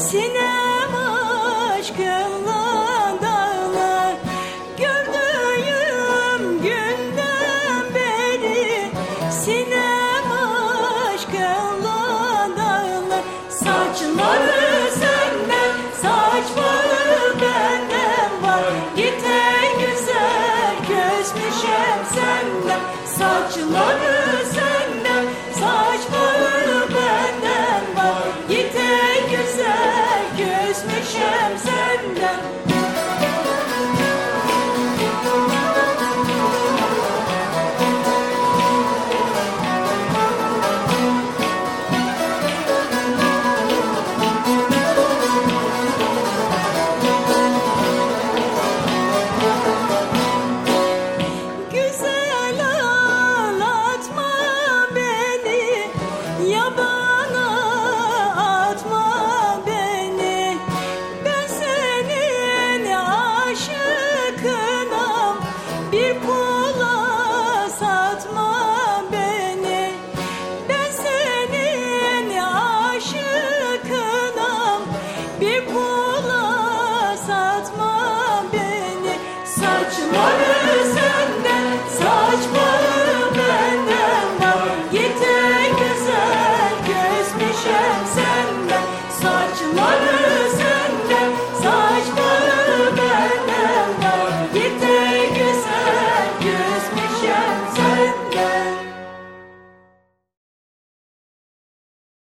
Sinem aşkımla dağlar. Gördüğüm günden beri Sinem aşkımla dağlar. Saçları senden, saçları benden var. Gite güzel gözmüşem senden Saçları senden Saçları sende saç